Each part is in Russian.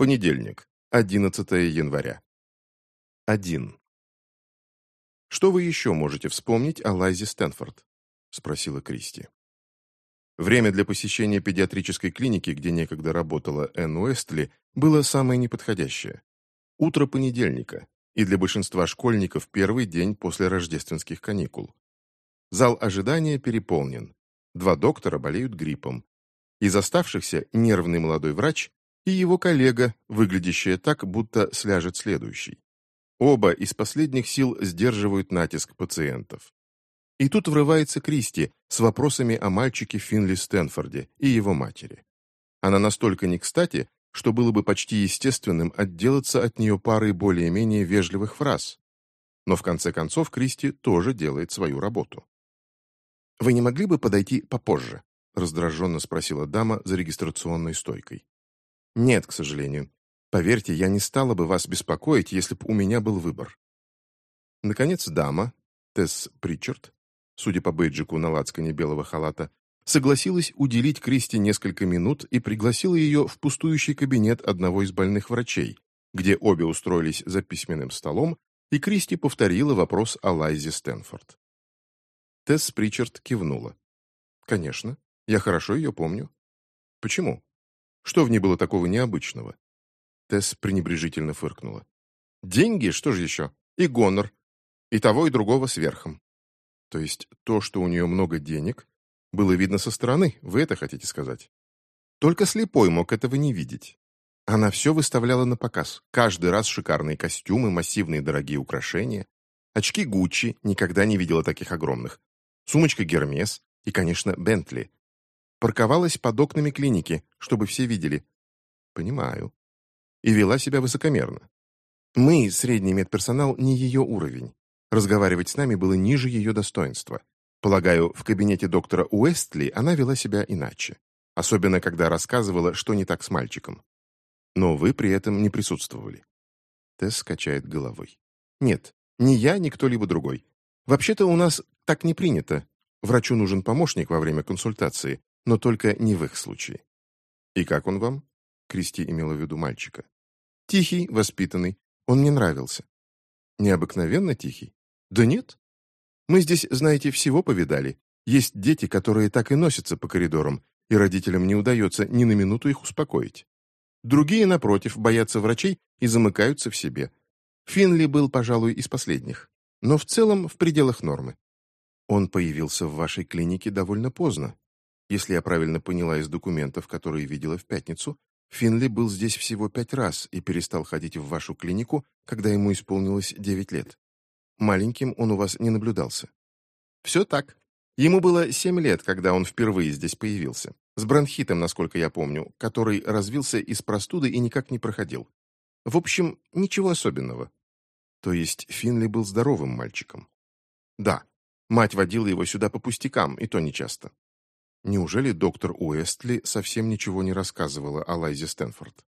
Понедельник, 11 января. 1. «Что вы еще можете вспомнить о Лайзе Стэнфорд?» — спросила Кристи. Время для посещения педиатрической клиники, где некогда работала Энн Уэстли, было самое неподходящее. Утро понедельника, и для большинства школьников первый день после рождественских каникул. Зал ожидания переполнен. Два доктора болеют гриппом. Из оставшихся нервный молодой врач и его коллега, выглядящая так, будто сляжет следующий. Оба из последних сил сдерживают натиск пациентов. И тут врывается Кристи с вопросами о мальчике Финли Стэнфорде и его матери. Она настолько не кстати, что было бы почти естественным отделаться от нее парой более-менее вежливых фраз. Но в конце концов Кристи тоже делает свою работу. «Вы не могли бы подойти попозже?» раздраженно спросила дама за регистрационной стойкой. «Нет, к сожалению. Поверьте, я не стала бы вас беспокоить, если бы у меня был выбор». Наконец дама, Тесс Причард, судя по бейджику на лацкане белого халата, согласилась уделить Кристи несколько минут и пригласила ее в пустующий кабинет одного из больных врачей, где обе устроились за письменным столом, и Кристи повторила вопрос о Лайзе Стэнфорд. Тесс Причард кивнула. «Конечно, я хорошо ее помню». «Почему? Что в ней было такого необычного?» Тесс пренебрежительно фыркнула. «Деньги? Что же еще? И гонор. И того, и другого сверхом. То есть то, что у нее много денег, было видно со стороны, вы это хотите сказать? Только слепой мог этого не видеть. Она все выставляла на показ. Каждый раз шикарные костюмы, массивные дорогие украшения. Очки Гуччи, никогда не видела таких огромных. Сумочка Гермес и, конечно, Бентли. Парковалась под окнами клиники, чтобы все видели. Понимаю. И вела себя высокомерно. Мы, средний медперсонал, не ее уровень. Разговаривать с нами было ниже ее достоинства. Полагаю, в кабинете доктора Уэстли она вела себя иначе. Особенно, когда рассказывала, что не так с мальчиком. Но вы при этом не присутствовали. Тесс качает головой. Нет, ни я, ни кто-либо другой. Вообще-то у нас так не принято. Врачу нужен помощник во время консультации, но только не в их случае. И как он вам? Кристи имела в виду мальчика. Тихий, воспитанный. Он мне нравился. Необыкновенно тихий? Да нет, мы здесь, знаете, всего повидали. Есть дети, которые так и носятся по коридорам, и родителям не удается ни на минуту их успокоить. Другие, напротив, боятся врачей и замыкаются в себе. Финли был, пожалуй, из последних, но в целом в пределах нормы. Он появился в вашей клинике довольно поздно. Если я правильно поняла из документов, которые видела в пятницу, Финли был здесь всего пять раз и перестал ходить в вашу клинику, когда ему исполнилось девять лет. Маленьким он у вас не наблюдался. Все так. Ему было семь лет, когда он впервые здесь появился. С бронхитом, насколько я помню, который развился из простуды и никак не проходил. В общем, ничего особенного. То есть Финли был здоровым мальчиком? Да. Мать водила его сюда по пустякам, и то нечасто. Неужели доктор Уэстли совсем ничего не рассказывала о Лайзе Стэнфорд?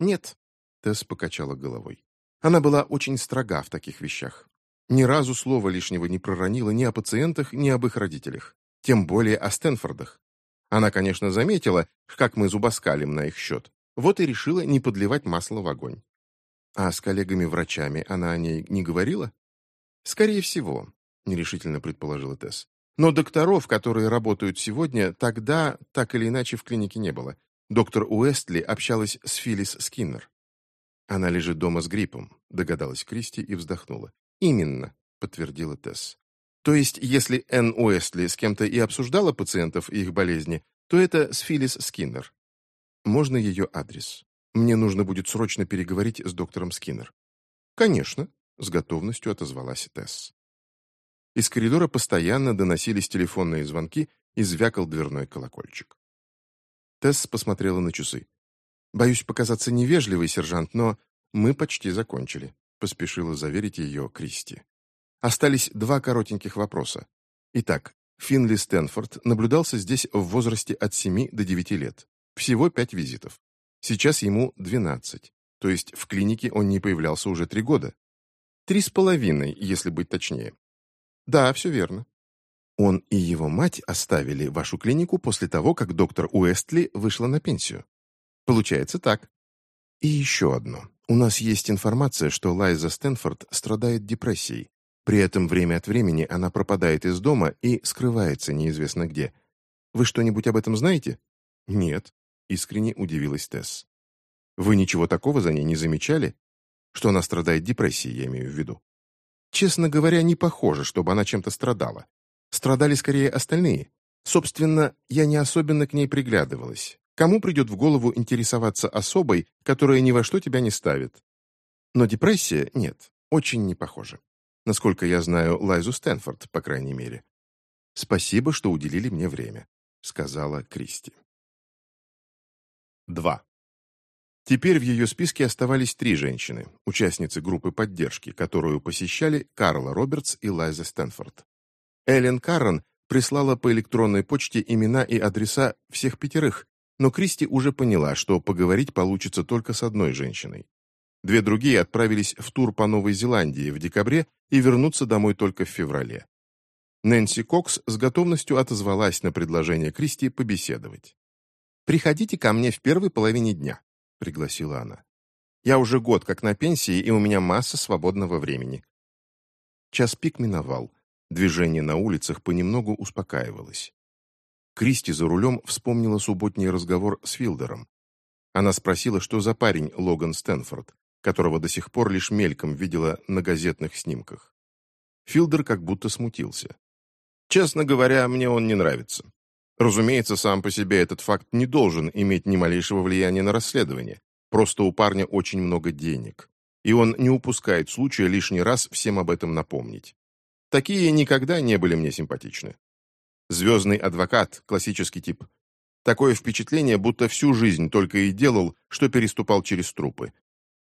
Нет. Тесс покачала головой. Она была очень строга в таких вещах. Ни разу слова лишнего не проронила ни о пациентах, ни об их родителях. Тем более о Стэнфордах. Она, конечно, заметила, как мы зубоскалим на их счет. Вот и решила не подливать масло в огонь. А с коллегами-врачами она о ней не говорила? Скорее всего, нерешительно предположила Тесс. Но докторов, которые работают сегодня, тогда так или иначе в клинике не было. Доктор Уэстли общалась с Филлис Скиннер. Она лежит дома с гриппом, догадалась Кристи и вздохнула. «Именно», — подтвердила Тесс. «То есть, если Энн Уэстли с кем-то и обсуждала пациентов и их болезни, то это с Филлис Скиннер. Можно ее адрес? Мне нужно будет срочно переговорить с доктором Скиннер». «Конечно», — с готовностью отозвалась Тесс. Из коридора постоянно доносились телефонные звонки и звякал дверной колокольчик. Тесс посмотрела на часы. «Боюсь показаться невежливой, сержант, но мы почти закончили поспешила заверить ее Кристи. Остались два коротеньких вопроса. Итак, Финли Стэнфорд наблюдался здесь в возрасте от 7 до 9 лет. Всего пять визитов. Сейчас ему 12. То есть в клинике он не появлялся уже три года. Три с половиной, если быть точнее. Да, все верно. Он и его мать оставили вашу клинику после того, как доктор Уэстли вышла на пенсию. Получается так. И еще одно. У нас есть информация, что Лайза Стэнфорд страдает депрессией. При этом время от времени она пропадает из дома и скрывается неизвестно где. Вы что-нибудь об этом знаете? Нет, искренне удивилась Тесс. Вы ничего такого за ней не замечали? Что она страдает депрессией, я имею в виду. Честно говоря, не похоже, чтобы она чем-то страдала. Страдали скорее остальные. Собственно, я не особенно к ней приглядывалась. Кому придет в голову интересоваться особой, которая ни во что тебя не ставит? Но депрессия — нет, очень не похоже. Насколько я знаю Лайзу Стэнфорд, по крайней мере. «Спасибо, что уделили мне время», — сказала Кристи. 2. Теперь в ее списке оставались три женщины, участницы группы поддержки, которую посещали Карла Робертс и Лайза Стэнфорд. Эллен Каррон прислала по электронной почте имена и адреса всех пятерых, но Кристи уже поняла, что поговорить получится только с одной женщиной. Две другие отправились в тур по Новой Зеландии в декабре и вернутся домой только в феврале. Нэнси Кокс с готовностью отозвалась на предложение Кристи побеседовать. «Приходите ко мне в первой половине дня пригласила она. «Я уже год как на пенсии, и у меня масса свободного времени». Час пик миновал. Движение на улицах понемногу успокаивалось. Кристи за рулем вспомнила субботний разговор с Филдером. Она спросила, что за парень Логан Стэнфорд, которого до сих пор лишь мельком видела на газетных снимках. Филдер как будто смутился. «Честно говоря, мне он не нравится. Разумеется, сам по себе этот факт не должен иметь ни малейшего влияния на расследование. Просто у парня очень много денег. И он не упускает случая лишний раз всем об этом напомнить. Такие никогда не были мне симпатичны. Звездный адвокат, классический тип. Такое впечатление, будто всю жизнь только и делал, что переступал через трупы.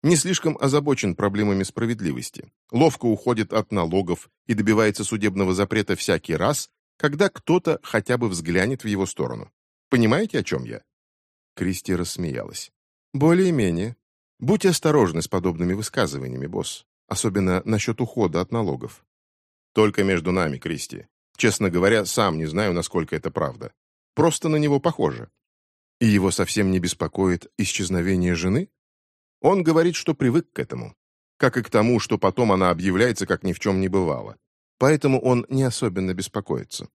Не слишком озабочен проблемами справедливости. Ловко уходит от налогов и добивается судебного запрета всякий раз, когда кто-то хотя бы взглянет в его сторону. Понимаете, о чем я?» Кристи рассмеялась. «Более-менее. Будь осторожны с подобными высказываниями, босс. Особенно насчет ухода от налогов. Только между нами, Кристи. Честно говоря, сам не знаю, насколько это правда. Просто на него похоже. И его совсем не беспокоит исчезновение жены? Он говорит, что привык к этому. Как и к тому, что потом она объявляется, как ни в чем не бывало поэтому он не особенно беспокоится.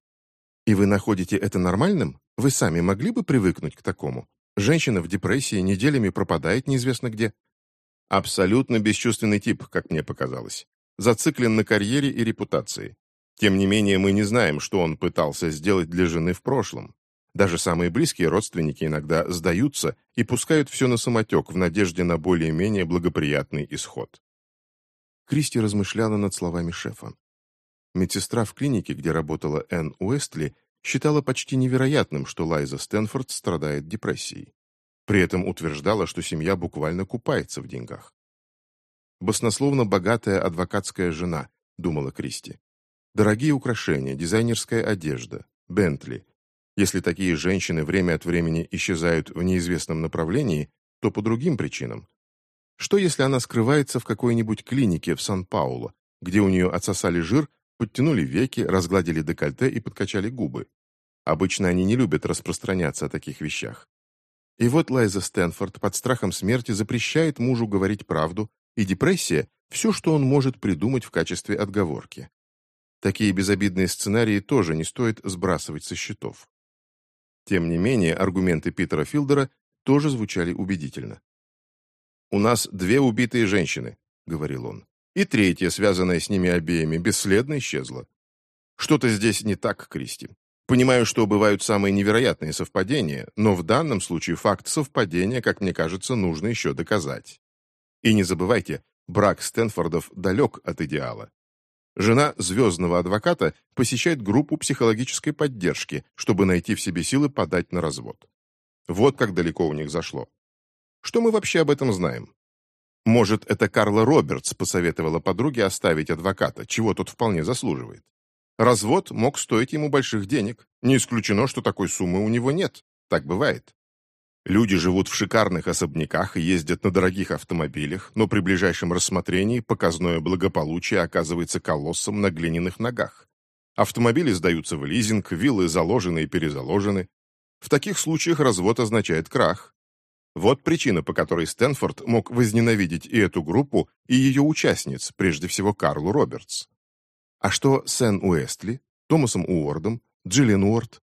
И вы находите это нормальным? Вы сами могли бы привыкнуть к такому? Женщина в депрессии неделями пропадает неизвестно где. Абсолютно бесчувственный тип, как мне показалось. Зациклен на карьере и репутации. Тем не менее, мы не знаем, что он пытался сделать для жены в прошлом. Даже самые близкие родственники иногда сдаются и пускают все на самотек в надежде на более-менее благоприятный исход. Кристи размышляла над словами шефа. Медсестра в клинике, где работала Энн Уэстли, считала почти невероятным, что Лайза Стэнфорд страдает депрессией. При этом утверждала, что семья буквально купается в деньгах. «Баснословно богатая адвокатская жена», — думала Кристи. «Дорогие украшения, дизайнерская одежда, Бентли. Если такие женщины время от времени исчезают в неизвестном направлении, то по другим причинам. Что если она скрывается в какой-нибудь клинике в Сан-Пауло, где у нее отсосали жир подтянули веки, разгладили декольте и подкачали губы. Обычно они не любят распространяться о таких вещах. И вот Лайза Стэнфорд под страхом смерти запрещает мужу говорить правду, и депрессия – все, что он может придумать в качестве отговорки. Такие безобидные сценарии тоже не стоит сбрасывать со счетов. Тем не менее, аргументы Питера Филдера тоже звучали убедительно. «У нас две убитые женщины», — говорил он и третья, связанная с ними обеими, бесследно исчезла. Что-то здесь не так, Кристи. Понимаю, что бывают самые невероятные совпадения, но в данном случае факт совпадения, как мне кажется, нужно еще доказать. И не забывайте, брак Стэнфордов далек от идеала. Жена звездного адвоката посещает группу психологической поддержки, чтобы найти в себе силы подать на развод. Вот как далеко у них зашло. Что мы вообще об этом знаем? Может, это Карла Робертс посоветовала подруге оставить адвоката, чего тот вполне заслуживает. Развод мог стоить ему больших денег. Не исключено, что такой суммы у него нет. Так бывает. Люди живут в шикарных особняках и ездят на дорогих автомобилях, но при ближайшем рассмотрении показное благополучие оказывается колоссом на глиняных ногах. Автомобили сдаются в лизинг, виллы заложены и перезаложены. В таких случаях развод означает крах. Вот причина, по которой Стэнфорд мог возненавидеть и эту группу, и ее участниц, прежде всего Карлу Робертс. А что с Энн Уэстли, Томасом Уордом, Джиллиан Уорд?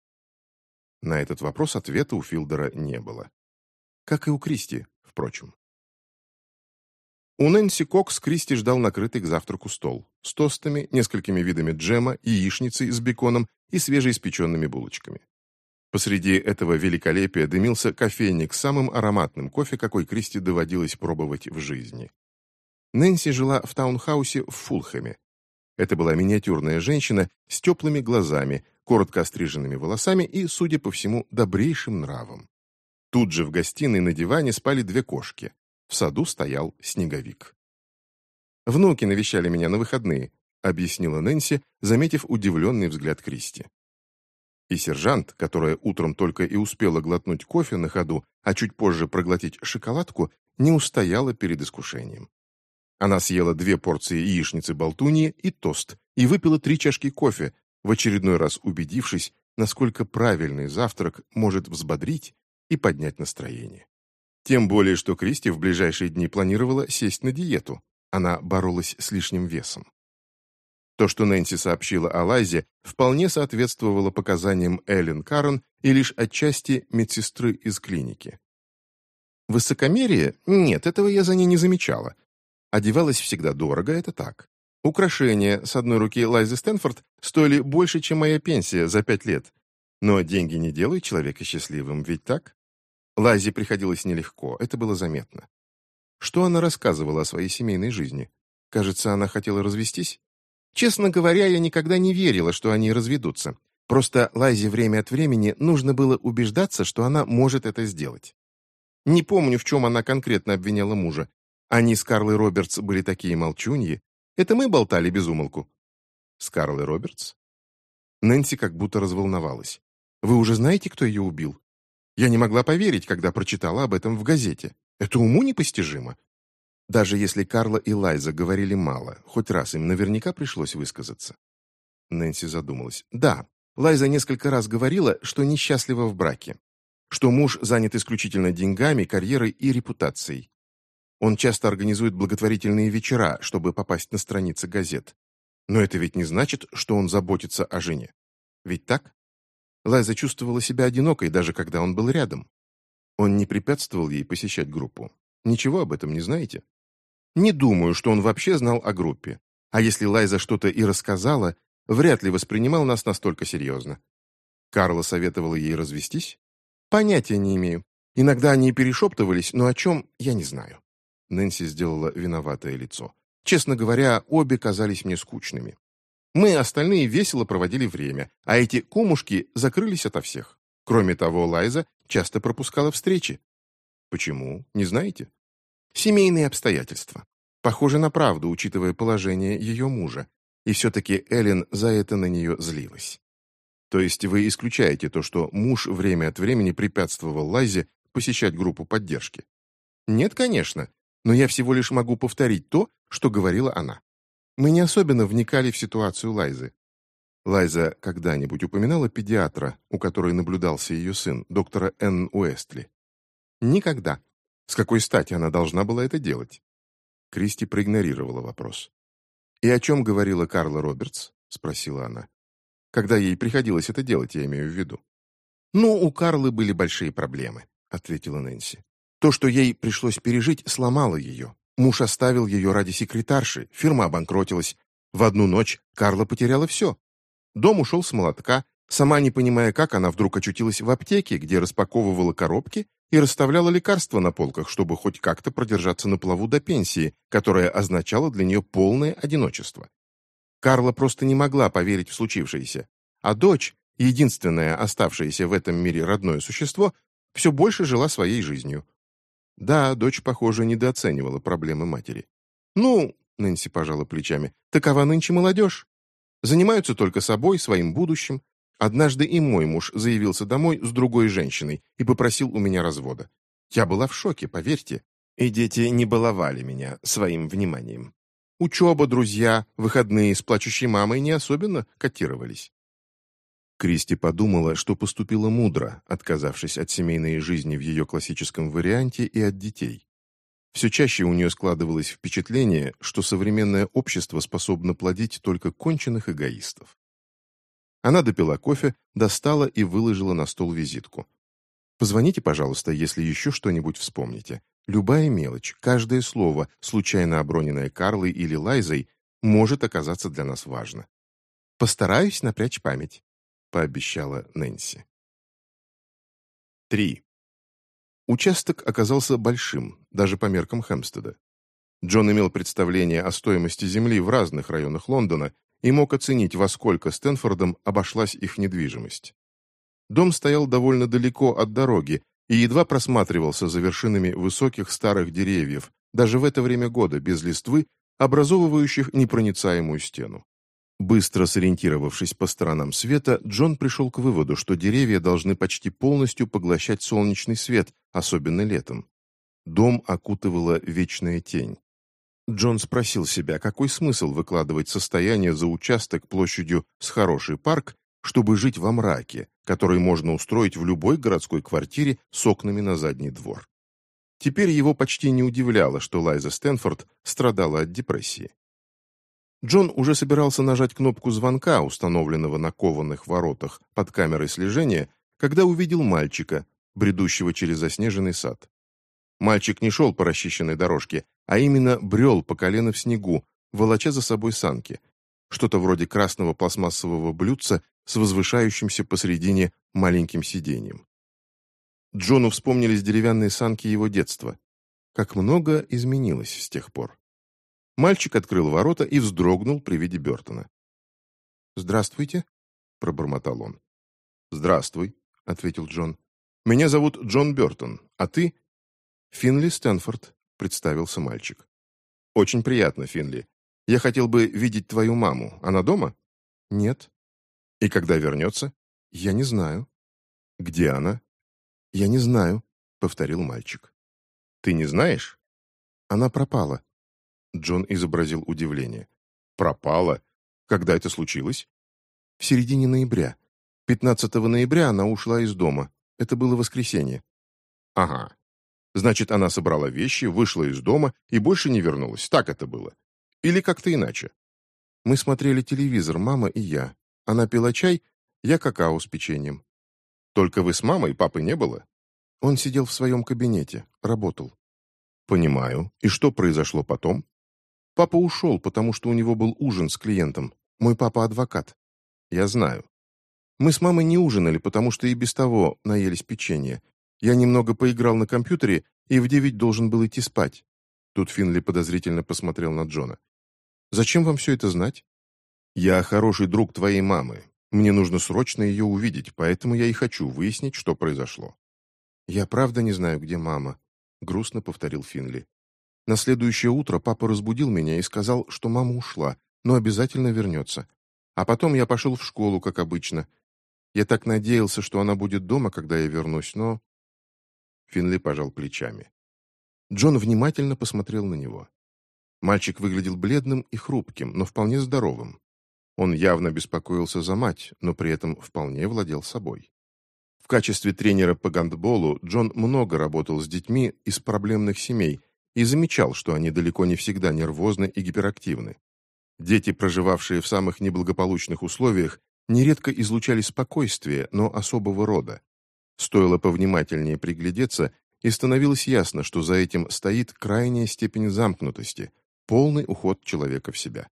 На этот вопрос ответа у Филдера не было. Как и у Кристи, впрочем. У Нэнси Кокс Кристи ждал накрытый к завтраку стол с тостами, несколькими видами джема, яичницей с беконом и свежеиспеченными булочками. Посреди этого великолепия дымился кофейник с самым ароматным кофе, какой Кристи доводилось пробовать в жизни. Нэнси жила в таунхаусе в Фулхэме. Это была миниатюрная женщина с теплыми глазами, коротко остриженными волосами и, судя по всему, добрейшим нравом. Тут же в гостиной на диване спали две кошки. В саду стоял снеговик. «Внуки навещали меня на выходные», — объяснила Нэнси, заметив удивленный взгляд Кристи. И сержант, которая утром только и успела глотнуть кофе на ходу, а чуть позже проглотить шоколадку, не устояла перед искушением. Она съела две порции яичницы болтуньи и тост, и выпила три чашки кофе, в очередной раз убедившись, насколько правильный завтрак может взбодрить и поднять настроение. Тем более, что Кристи в ближайшие дни планировала сесть на диету. Она боролась с лишним весом. То, что Нэнси сообщила о Лайзе, вполне соответствовало показаниям Эллен Карен и лишь отчасти медсестры из клиники. Высокомерие? Нет, этого я за ней не замечала. Одевалась всегда дорого, это так. Украшения с одной руки Лайзы Стэнфорд стоили больше, чем моя пенсия за пять лет. Но деньги не делают человека счастливым, ведь так? Лайзе приходилось нелегко, это было заметно. Что она рассказывала о своей семейной жизни? Кажется, она хотела развестись? Честно говоря, я никогда не верила, что они разведутся. Просто Лайзе время от времени нужно было убеждаться, что она может это сделать. Не помню, в чем она конкретно обвиняла мужа. Они с Карлой Робертс были такие молчуньи, это мы болтали без умолку. С Карлой Робертс? Нэнси как будто разволновалась. Вы уже знаете, кто ее убил? Я не могла поверить, когда прочитала об этом в газете. Это уму непостижимо. Даже если Карла и Лайза говорили мало, хоть раз им наверняка пришлось высказаться. Нэнси задумалась. Да, Лайза несколько раз говорила, что несчастлива в браке, что муж занят исключительно деньгами, карьерой и репутацией, он часто организует благотворительные вечера, чтобы попасть на страницы газет. Но это ведь не значит, что он заботится о жене. Ведь так? Лайза чувствовала себя одинокой, даже когда он был рядом. Он не препятствовал ей посещать группу. Ничего об этом не знаете? Не думаю, что он вообще знал о группе. А если Лайза что-то и рассказала, вряд ли воспринимал нас настолько серьезно. Карла советовала ей развестись? Понятия не имею. Иногда они перешептывались, но о чем, я не знаю. Нэнси сделала виноватое лицо. Честно говоря, обе казались мне скучными. Мы, остальные, весело проводили время, а эти кумушки закрылись ото всех. Кроме того, Лайза часто пропускала встречи. Почему? Не знаете? Семейные обстоятельства. Похоже на правду, учитывая положение ее мужа. И все-таки Эллен за это на нее злилась. То есть вы исключаете то, что муж время от времени препятствовал Лайзе посещать группу поддержки? Нет, конечно но я всего лишь могу повторить то, что говорила она. Мы не особенно вникали в ситуацию Лайзы. Лайза когда-нибудь упоминала педиатра, у которой наблюдался ее сын, доктора Н. Уэстли? Никогда. С какой стати она должна была это делать? Кристи проигнорировала вопрос. «И о чем говорила Карла Робертс?» — спросила она. «Когда ей приходилось это делать, я имею в виду». «Ну, у Карлы были большие проблемы», — ответила Нэнси. То, что ей пришлось пережить, сломало ее. Муж оставил ее ради секретарши, фирма обанкротилась. В одну ночь Карла потеряла все. Дом ушел с молотка. Сама не понимая как, она вдруг очутилась в аптеке, где распаковывала коробки и расставляла лекарства на полках, чтобы хоть как-то продержаться на плаву до пенсии, которая означала для нее полное одиночество. Карла просто не могла поверить в случившееся. А дочь, единственное оставшееся в этом мире родное существо, все больше жила своей жизнью. Да, дочь, похоже, недооценивала проблемы матери. «Ну», — Нэнси пожала плечами, — «такова нынче молодежь. Занимаются только собой, своим будущим. Однажды и мой муж заявился домой с другой женщиной и попросил у меня развода. Я была в шоке, поверьте. И дети не баловали меня своим вниманием. Учеба, друзья, выходные с плачущей мамой не особенно котировались. Кристи подумала, что поступила мудро, отказавшись от семейной жизни в ее классическом варианте и от детей. Все чаще у нее складывалось впечатление, что современное общество способно плодить только конченых эгоистов. Она допила кофе, достала и выложила на стол визитку. «Позвоните, пожалуйста, если еще что-нибудь вспомните. Любая мелочь, каждое слово, случайно оброненное Карлой или Лайзой, может оказаться для нас важно. Постараюсь напрячь память», — пообещала Нэнси. 3. Участок оказался большим, даже по меркам Хэмстеда. Джон имел представление о стоимости земли в разных районах Лондона и мог оценить, во сколько Стэнфордом обошлась их недвижимость. Дом стоял довольно далеко от дороги и едва просматривался за вершинами высоких старых деревьев, даже в это время года, без листвы, образовывающих непроницаемую стену. Быстро сориентировавшись по сторонам света, Джон пришел к выводу, что деревья должны почти полностью поглощать солнечный свет, особенно летом. Дом окутывала вечная тень. Джон спросил себя, какой смысл выкладывать состояние за участок площадью с хороший парк, чтобы жить во мраке, который можно устроить в любой городской квартире с окнами на задний двор. Теперь его почти не удивляло, что Лайза Стэнфорд страдала от депрессии. Джон уже собирался нажать кнопку звонка, установленного на кованых воротах под камерой слежения, когда увидел мальчика, бредущего через заснеженный сад. Мальчик не шел по расчищенной дорожке, а именно брел по колено в снегу, волоча за собой санки, что-то вроде красного пластмассового блюдца с возвышающимся посредине маленьким сиденьем. Джону вспомнились деревянные санки его детства. Как много изменилось с тех пор. Мальчик открыл ворота и вздрогнул при виде Бертона. «Здравствуйте», — пробормотал он. «Здравствуй», — ответил Джон. «Меня зовут Джон Бертон, а ты?» «Финли Стэнфорд», — представился мальчик. «Очень приятно, Финли. Я хотел бы видеть твою маму. Она дома?» «Нет». «И когда вернется?» «Я не знаю». «Где она?» «Я не знаю», — повторил мальчик. «Ты не знаешь?» «Она пропала», Джон изобразил удивление. «Пропала? Когда это случилось?» «В середине ноября. 15 ноября она ушла из дома. Это было воскресенье». «Ага. Значит, она собрала вещи, вышла из дома и больше не вернулась. Так это было. Или как-то иначе?» «Мы смотрели телевизор, мама и я. Она пила чай, я какао с печеньем». «Только вы с мамой, папы не было?» Он сидел в своем кабинете, работал. «Понимаю. И что произошло потом?» Папа ушел, потому что у него был ужин с клиентом. Мой папа адвокат. Я знаю. Мы с мамой не ужинали, потому что и без того наелись печенья. Я немного поиграл на компьютере и в девять должен был идти спать. Тут Финли подозрительно посмотрел на Джона. «Зачем вам все это знать?» «Я хороший друг твоей мамы. Мне нужно срочно ее увидеть, поэтому я и хочу выяснить, что произошло». «Я правда не знаю, где мама», — грустно повторил Финли. На следующее утро папа разбудил меня и сказал, что мама ушла, но обязательно вернется. А потом я пошел в школу, как обычно. Я так надеялся, что она будет дома, когда я вернусь, но...» Финли пожал плечами. Джон внимательно посмотрел на него. Мальчик выглядел бледным и хрупким, но вполне здоровым. Он явно беспокоился за мать, но при этом вполне владел собой. В качестве тренера по гандболу Джон много работал с детьми из проблемных семей – и замечал, что они далеко не всегда нервозны и гиперактивны. Дети, проживавшие в самых неблагополучных условиях, нередко излучали спокойствие, но особого рода. Стоило повнимательнее приглядеться, и становилось ясно, что за этим стоит крайняя степень замкнутости, полный уход человека в себя.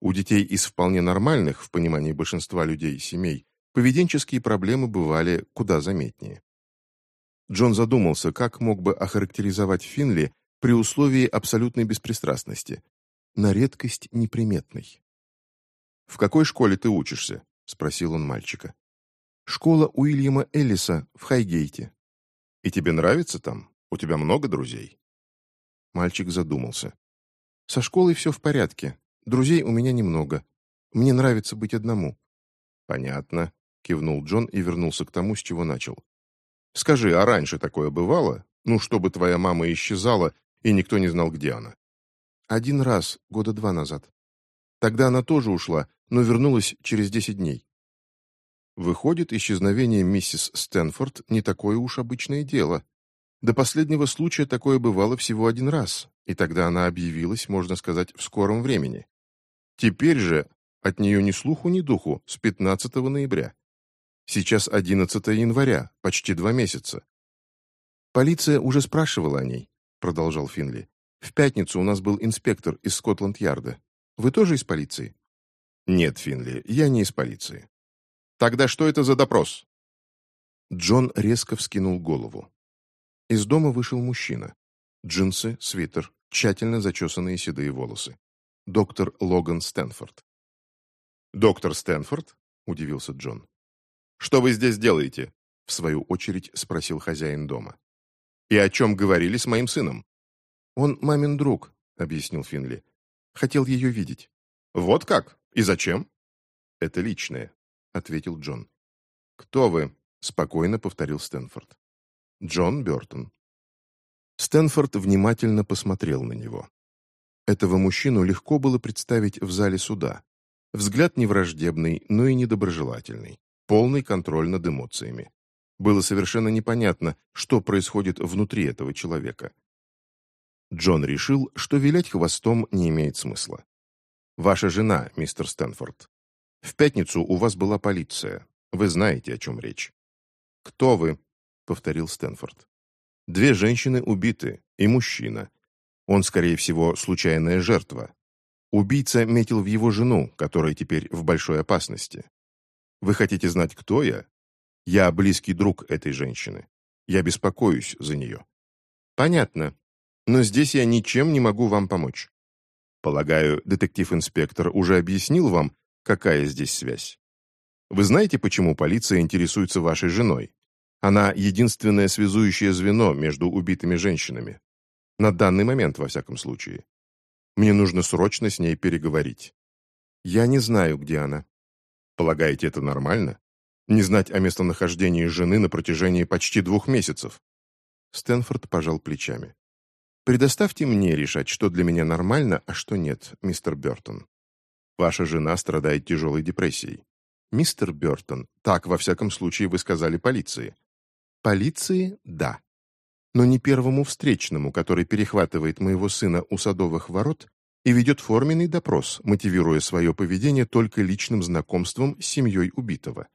У детей из вполне нормальных, в понимании большинства людей, семей, поведенческие проблемы бывали куда заметнее. Джон задумался, как мог бы охарактеризовать Финли при условии абсолютной беспристрастности, на редкость неприметной. «В какой школе ты учишься?» — спросил он мальчика. «Школа Уильяма Эллиса в Хайгейте». «И тебе нравится там? У тебя много друзей?» Мальчик задумался. «Со школой все в порядке. Друзей у меня немного. Мне нравится быть одному». «Понятно», — кивнул Джон и вернулся к тому, с чего начал. «Скажи, а раньше такое бывало? Ну, чтобы твоя мама исчезала, и никто не знал, где она. Один раз, года два назад. Тогда она тоже ушла, но вернулась через десять дней. Выходит, исчезновение миссис Стэнфорд не такое уж обычное дело. До последнего случая такое бывало всего один раз, и тогда она объявилась, можно сказать, в скором времени. Теперь же от нее ни слуху, ни духу с 15 ноября. Сейчас 11 января, почти два месяца. «Полиция уже спрашивала о ней», — продолжал Финли. «В пятницу у нас был инспектор из Скотланд-Ярда. Вы тоже из полиции?» «Нет, Финли, я не из полиции». «Тогда что это за допрос?» Джон резко вскинул голову. Из дома вышел мужчина. Джинсы, свитер, тщательно зачесанные седые волосы. Доктор Логан Стэнфорд. «Доктор Стэнфорд?» — удивился Джон. «Что вы здесь делаете?» — в свою очередь спросил хозяин дома. «И о чем говорили с моим сыном?» «Он мамин друг», — объяснил Финли. «Хотел ее видеть». «Вот как? И зачем?» «Это личное», — ответил Джон. «Кто вы?» — спокойно повторил Стэнфорд. «Джон Бертон». Стэнфорд внимательно посмотрел на него. Этого мужчину легко было представить в зале суда. Взгляд не враждебный, но и недоброжелательный полный контроль над эмоциями. Было совершенно непонятно, что происходит внутри этого человека. Джон решил, что вилять хвостом не имеет смысла. «Ваша жена, мистер Стэнфорд. В пятницу у вас была полиция. Вы знаете, о чем речь». «Кто вы?» — повторил Стэнфорд. «Две женщины убиты, и мужчина. Он, скорее всего, случайная жертва. Убийца метил в его жену, которая теперь в большой опасности. Вы хотите знать, кто я? Я близкий друг этой женщины. Я беспокоюсь за нее. Понятно. Но здесь я ничем не могу вам помочь. Полагаю, детектив-инспектор уже объяснил вам, какая здесь связь. Вы знаете, почему полиция интересуется вашей женой? Она единственное связующее звено между убитыми женщинами. На данный момент, во всяком случае. Мне нужно срочно с ней переговорить. Я не знаю, где она. Полагаете, это нормально? Не знать о местонахождении жены на протяжении почти двух месяцев? Стэнфорд пожал плечами. «Предоставьте мне решать, что для меня нормально, а что нет, мистер Бертон. Ваша жена страдает тяжелой депрессией. Мистер Бертон, так, во всяком случае, вы сказали полиции. Полиции – да. Но не первому встречному, который перехватывает моего сына у садовых ворот и ведет форменный допрос, мотивируя свое поведение только личным знакомством с семьей убитого.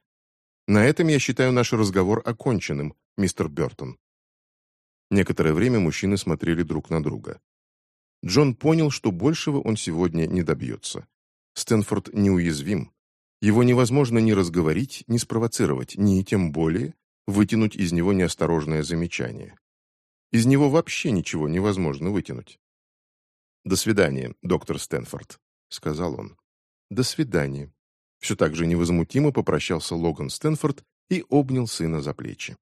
На этом я считаю наш разговор оконченным, мистер Бертон. Некоторое время мужчины смотрели друг на друга. Джон понял, что большего он сегодня не добьется. Стэнфорд неуязвим. Его невозможно ни разговорить, ни спровоцировать, ни, тем более, вытянуть из него неосторожное замечание. Из него вообще ничего невозможно вытянуть. «До свидания, доктор Стэнфорд», — сказал он. «До свидания». Все так же невозмутимо попрощался Логан Стэнфорд и обнял сына за плечи.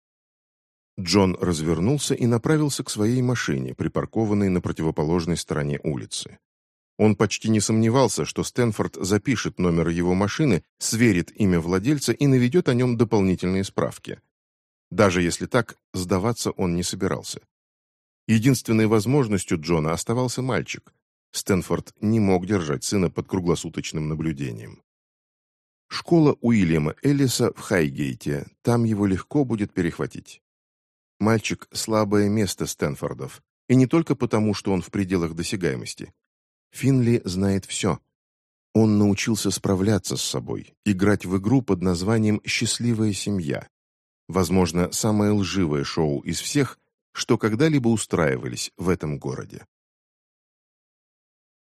Джон развернулся и направился к своей машине, припаркованной на противоположной стороне улицы. Он почти не сомневался, что Стэнфорд запишет номер его машины, сверит имя владельца и наведет о нем дополнительные справки. Даже если так, сдаваться он не собирался. Единственной возможностью Джона оставался мальчик. Стэнфорд не мог держать сына под круглосуточным наблюдением. Школа Уильяма Эллиса в Хайгейте, там его легко будет перехватить. Мальчик – слабое место Стэнфордов, и не только потому, что он в пределах досягаемости. Финли знает все. Он научился справляться с собой, играть в игру под названием «Счастливая семья». Возможно, самое лживое шоу из всех, что когда-либо устраивались в этом городе.